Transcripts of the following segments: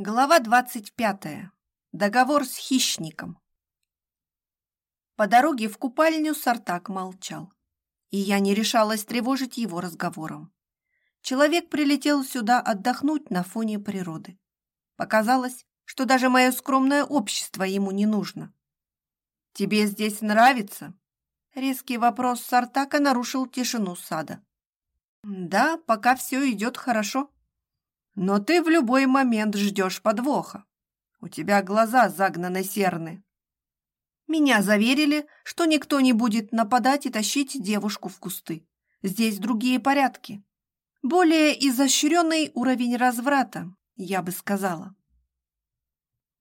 Глава двадцать пятая. Договор с хищником. По дороге в купальню Сартак молчал, и я не решалась тревожить его разговором. Человек прилетел сюда отдохнуть на фоне природы. Показалось, что даже мое скромное общество ему не нужно. «Тебе здесь нравится?» Резкий вопрос Сартака нарушил тишину сада. «Да, пока все идет хорошо», но ты в любой момент ждешь подвоха. У тебя глаза загнаны серны. Меня заверили, что никто не будет нападать и тащить девушку в кусты. Здесь другие порядки. Более изощренный уровень разврата, я бы сказала.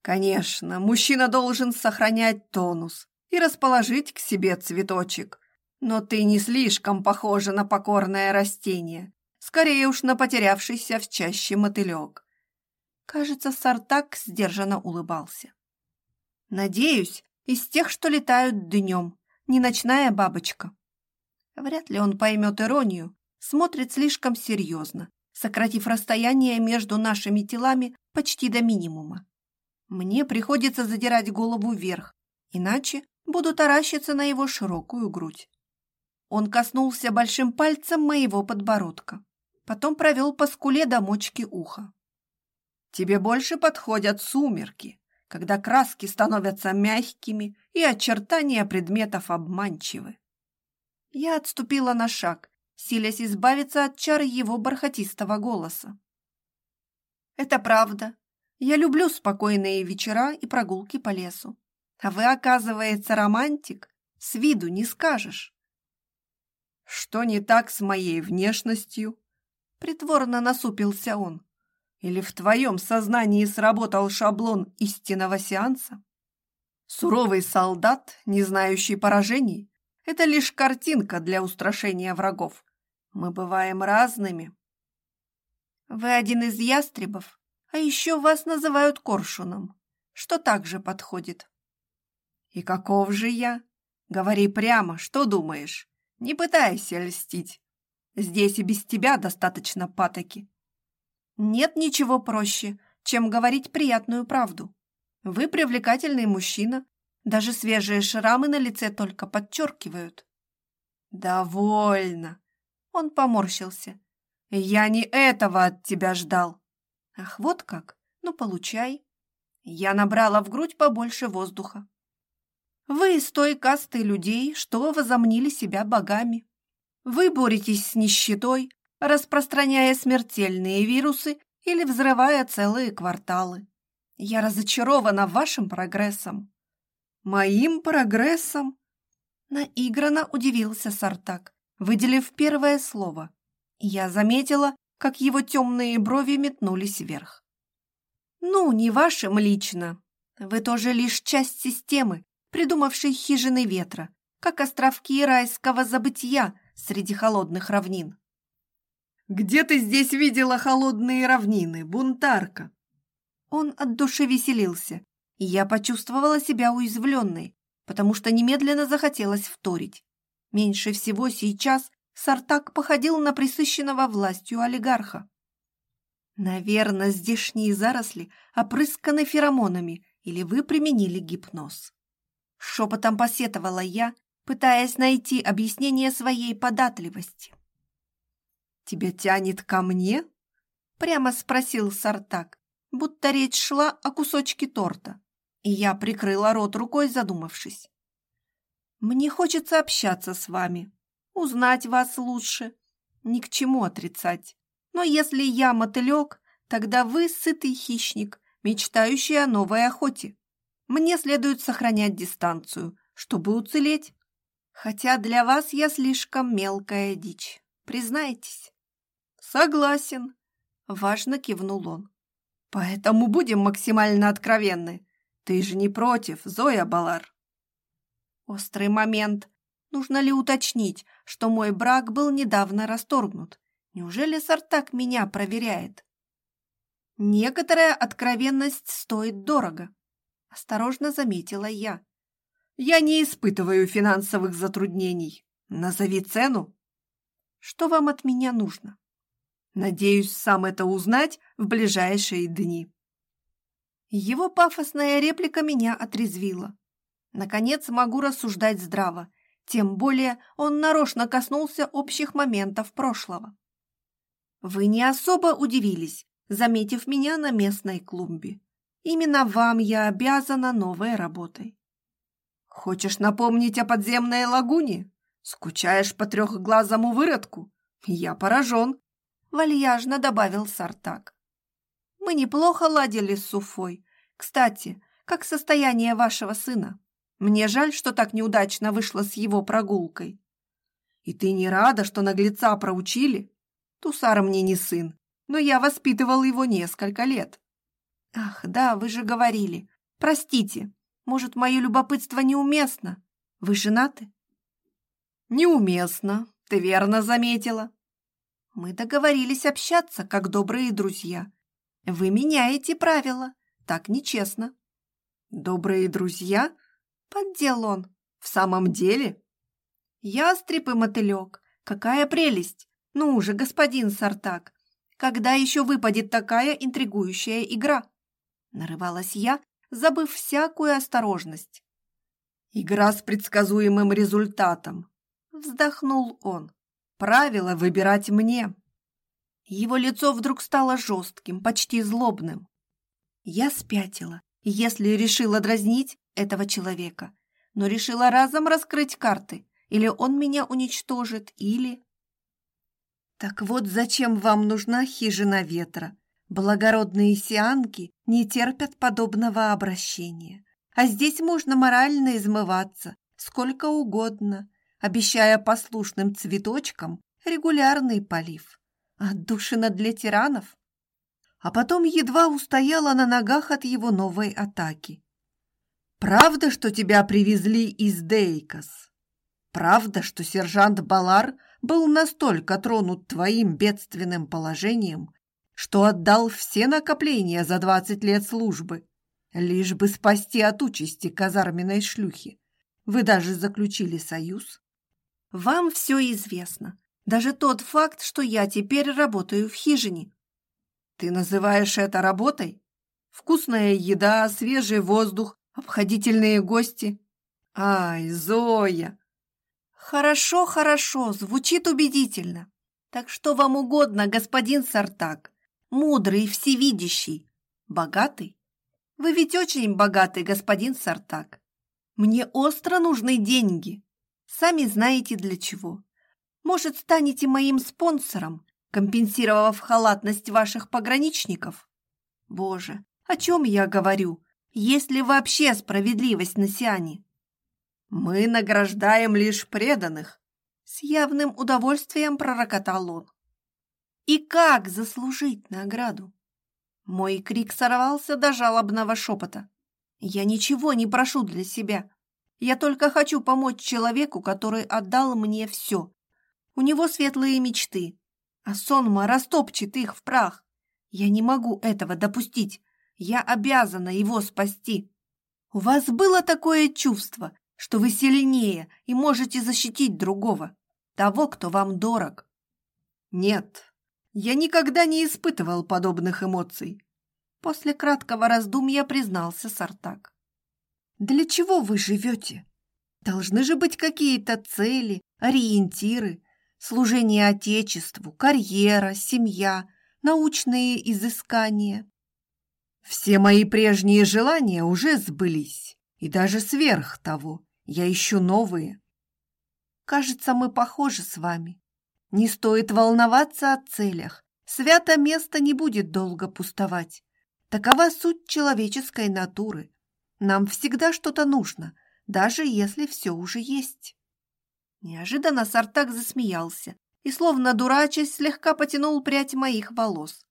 Конечно, мужчина должен сохранять тонус и расположить к себе цветочек. Но ты не слишком похожа на покорное растение скорее уж на потерявшийся в чаще мотылек. Кажется, Сартак сдержанно улыбался. «Надеюсь, из тех, что летают днем, не ночная бабочка». Вряд ли он поймет иронию, смотрит слишком серьезно, сократив расстояние между нашими телами почти до минимума. Мне приходится задирать голову вверх, иначе буду таращиться на его широкую грудь. Он коснулся большим пальцем моего подбородка потом провел по скуле до мочки уха. «Тебе больше подходят сумерки, когда краски становятся мягкими и очертания предметов обманчивы». Я отступила на шаг, силясь избавиться от чар его бархатистого голоса. «Это правда. Я люблю спокойные вечера и прогулки по лесу. А вы, оказывается, романтик. С виду не скажешь». «Что не так с моей внешностью?» Притворно насупился он. Или в твоем сознании сработал шаблон истинного сеанса? Суровый солдат, не знающий поражений, это лишь картинка для устрашения врагов. Мы бываем разными. Вы один из ястребов, а еще вас называют коршуном, что также подходит. И каков же я? Говори прямо, что думаешь. Не пытайся льстить. Здесь и без тебя достаточно патоки. Нет ничего проще, чем говорить приятную правду. Вы привлекательный мужчина, даже свежие шрамы на лице только подчеркивают. Довольно. Он поморщился. Я не этого от тебя ждал. Ах, вот как? Ну, получай. Я набрала в грудь побольше воздуха. Вы из той касты людей, что возомнили себя богами. Вы боретесь с нищетой, распространяя смертельные вирусы или взрывая целые кварталы. Я разочарована вашим прогрессом. Моим прогрессом? Наигранно удивился Сартак, выделив первое слово. Я заметила, как его темные брови метнулись вверх. Ну, не вашим лично. Вы тоже лишь часть системы, придумавшей хижины ветра, как островки райского забытия, среди холодных равнин. «Где ты здесь видела холодные равнины, бунтарка?» Он от души веселился, и я почувствовала себя уязвленной, потому что немедленно захотелось вторить. Меньше всего сейчас Сартак походил на присыщенного властью олигарха. Наверное, здешние заросли опрысканы феромонами или вы применили гипноз. Шепотом посетовала я, пытаясь найти объяснение своей податливости. «Тебя тянет ко мне?» — прямо спросил Сартак, будто речь шла о кусочке торта, и я прикрыла рот рукой, задумавшись. «Мне хочется общаться с вами, узнать вас лучше, ни к чему отрицать. Но если я мотылек, тогда вы сытый хищник, мечтающий о новой охоте. Мне следует сохранять дистанцию, чтобы уцелеть. Хотя для вас я слишком мелкая дичь, признайтесь. Согласен, важно кивнул он. Поэтому будем максимально откровенны. Ты же не против, Зоя Балар. Острый момент. Нужно ли уточнить, что мой брак был недавно расторгнут? Неужели Сартак меня проверяет? Некоторая откровенность стоит дорого, осторожно заметила я. Я не испытываю финансовых затруднений. Назови цену. Что вам от меня нужно? Надеюсь сам это узнать в ближайшие дни. Его пафосная реплика меня отрезвила. Наконец могу рассуждать здраво, тем более он нарочно коснулся общих моментов прошлого. Вы не особо удивились, заметив меня на местной клумбе. Именно вам я обязана новой работой. Хочешь напомнить о подземной лагуне? Скучаешь по трехглазому выродку? Я поражен, — вальяжно добавил Сартак. Мы неплохо ладили с Суфой. Кстати, как состояние вашего сына? Мне жаль, что так неудачно вышло с его прогулкой. И ты не рада, что наглеца проучили? Тусар мне не сын, но я воспитывал его несколько лет. Ах, да, вы же говорили. Простите, может, мое любопытство неуместно? Вы женаты? Неуместно, ты верно заметила. Мы договорились общаться, как добрые друзья. Вы меняете правила, так нечестно. Добрые друзья? Поддел он. В самом деле? Ястреб и мотылек, какая прелесть! Ну уже, господин Сартак, когда еще выпадет такая интригующая игра? Нарывалась я, забыв всякую осторожность. Игра с предсказуемым результатом. Вздохнул он. Правило выбирать мне. Его лицо вдруг стало жестким, почти злобным. Я спятила, если решила дразнить этого человека, но решила разом раскрыть карты. Или он меня уничтожит, или... Так вот зачем вам нужна хижина ветра? Благородные сианки не терпят подобного обращения. А здесь можно морально измываться сколько угодно, обещая послушным цветочкам регулярный полив. Отдушина для тиранов. А потом едва устояла на ногах от его новой атаки. «Правда, что тебя привезли из Дейкос? Правда, что сержант Балар был настолько тронут твоим бедственным положением, что отдал все накопления за двадцать лет службы, лишь бы спасти от участи казарменной шлюхи. Вы даже заключили союз. Вам все известно, даже тот факт, что я теперь работаю в хижине. Ты называешь это работой? Вкусная еда, свежий воздух, обходительные гости. Ай, Зоя, «Хорошо, хорошо, звучит убедительно. Так что вам угодно, господин Сартак? Мудрый всевидящий. Богатый? Вы ведь очень богатый, господин Сартак. Мне остро нужны деньги. Сами знаете для чего. Может, станете моим спонсором, компенсировав халатность ваших пограничников? Боже, о чем я говорю? Есть ли вообще справедливость на Сиане? «Мы награждаем лишь преданных», — с явным удовольствием пророкотал он. «И как заслужить награду?» Мой крик сорвался до жалобного шепота. «Я ничего не прошу для себя. Я только хочу помочь человеку, который отдал мне все. У него светлые мечты, а сонма растопчет их в прах. Я не могу этого допустить. Я обязана его спасти. У вас было такое чувство, что вы сильнее и можете защитить другого, того, кто вам дорог. Нет, я никогда не испытывал подобных эмоций. После краткого раздумья признался Сартак. Для чего вы живете? Должны же быть какие-то цели, ориентиры, служение Отечеству, карьера, семья, научные изыскания. Все мои прежние желания уже сбылись, и даже сверх того. Я ищу новые. Кажется, мы похожи с вами. Не стоит волноваться о целях. Свято место не будет долго пустовать. Такова суть человеческой натуры. Нам всегда что-то нужно, даже если все уже есть. Неожиданно Сартак засмеялся и, словно дурачась, слегка потянул прядь моих волос.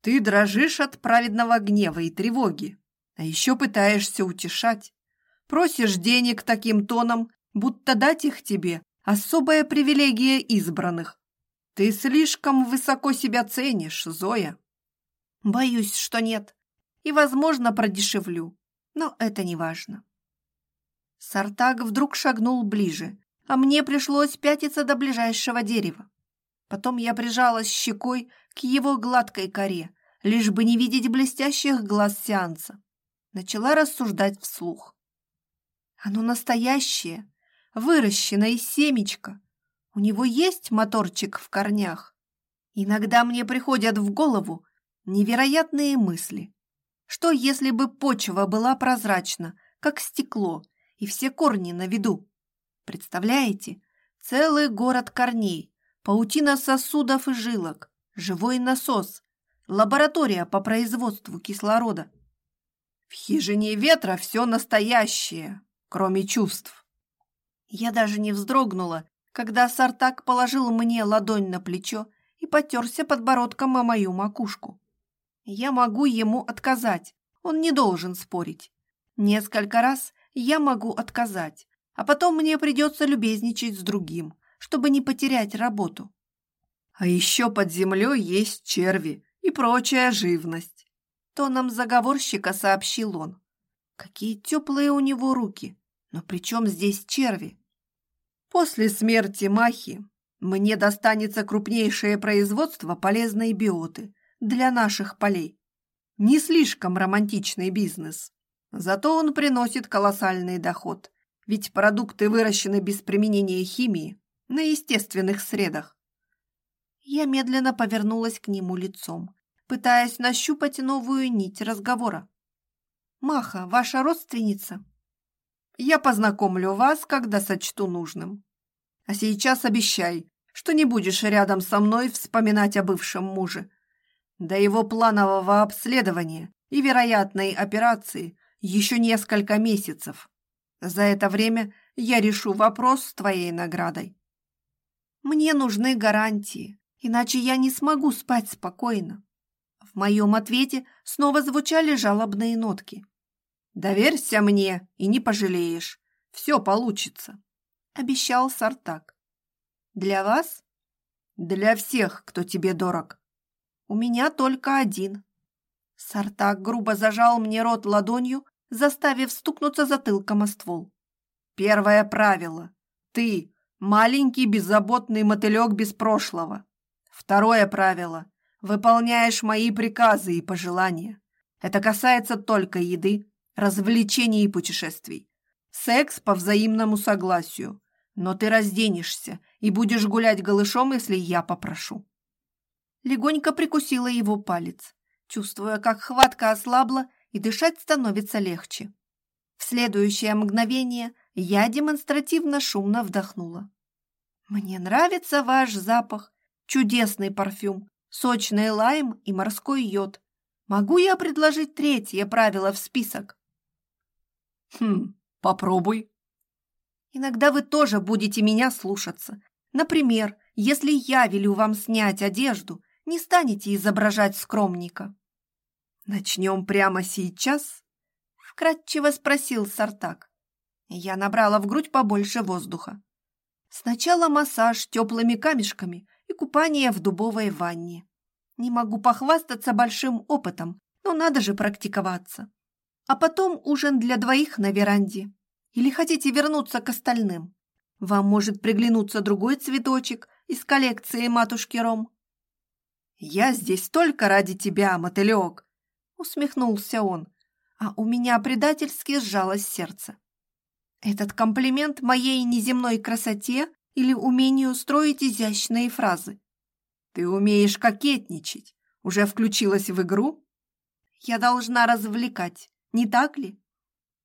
Ты дрожишь от праведного гнева и тревоги, а еще пытаешься утешать. Просишь денег таким тоном, будто дать их тебе – особая привилегия избранных. Ты слишком высоко себя ценишь, Зоя. Боюсь, что нет. И, возможно, продешевлю. Но это не важно. Сартак вдруг шагнул ближе, а мне пришлось пятиться до ближайшего дерева. Потом я прижалась щекой к его гладкой коре, лишь бы не видеть блестящих глаз сеанса. Начала рассуждать вслух. Оно настоящее, выращено из семечка. У него есть моторчик в корнях. Иногда мне приходят в голову невероятные мысли. Что, если бы почва была прозрачна, как стекло, и все корни на виду? Представляете? Целый город корней, паутина сосудов и жилок, живой насос, лаборатория по производству кислорода. В хижине ветра все настоящее, кроме чувств. Я даже не вздрогнула, когда Сартак положил мне ладонь на плечо и потерся подбородком о мою макушку. Я могу ему отказать, он не должен спорить. Несколько раз я могу отказать, а потом мне придется любезничать с другим, чтобы не потерять работу. А еще под землей есть черви и прочая живность. Тоном заговорщика сообщил он. Какие теплые у него руки. Но при чем здесь черви? После смерти Махи мне достанется крупнейшее производство полезной биоты для наших полей. Не слишком романтичный бизнес. Зато он приносит колоссальный доход. Ведь продукты выращены без применения химии, на естественных средах. Я медленно повернулась к нему лицом, пытаясь нащупать новую нить разговора. «Маха, ваша родственница?» «Я познакомлю вас, когда сочту нужным. А сейчас обещай, что не будешь рядом со мной вспоминать о бывшем муже. До его планового обследования и вероятной операции еще несколько месяцев. За это время я решу вопрос с твоей наградой. Мне нужны гарантии, иначе я не смогу спать спокойно. В моем ответе снова звучали жалобные нотки. «Доверься мне и не пожалеешь. Все получится», — обещал Сартак. «Для вас?» «Для всех, кто тебе дорог. У меня только один». Сартак грубо зажал мне рот ладонью, заставив стукнуться затылком о ствол. «Первое правило. Ты — маленький беззаботный мотылек без прошлого. Второе правило. Выполняешь мои приказы и пожелания. Это касается только еды, развлечений и путешествий. Секс по взаимному согласию. Но ты разденешься и будешь гулять голышом, если я попрошу». Легонько прикусила его палец, чувствуя, как хватка ослабла и дышать становится легче. В следующее мгновение я демонстративно шумно вдохнула. «Мне нравится ваш запах, чудесный парфюм, сочный лайм и морской йод. Могу я предложить третье правило в список?» «Хм, попробуй». «Иногда вы тоже будете меня слушаться. Например, если я велю вам снять одежду, не станете изображать скромника». «Начнем прямо сейчас?» — вкратчиво спросил Сартак. Я набрала в грудь побольше воздуха. Сначала массаж теплыми камешками и купание в дубовой ванне. Не могу похвастаться большим опытом, но надо же практиковаться. А потом ужин для двоих на веранде. Или хотите вернуться к остальным? Вам может приглянуться другой цветочек из коллекции матушки Ром. «Я здесь только ради тебя, мотылек!» усмехнулся он, а у меня предательски сжалось сердце. Этот комплимент моей неземной красоте или умению строить изящные фразы? Ты умеешь кокетничать, уже включилась в игру? Я должна развлекать, не так ли?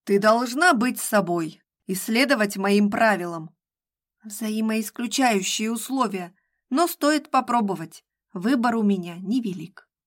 Ты должна быть собой и следовать моим правилам. Взаимоисключающие условия, но стоит попробовать. Выбор у меня невелик.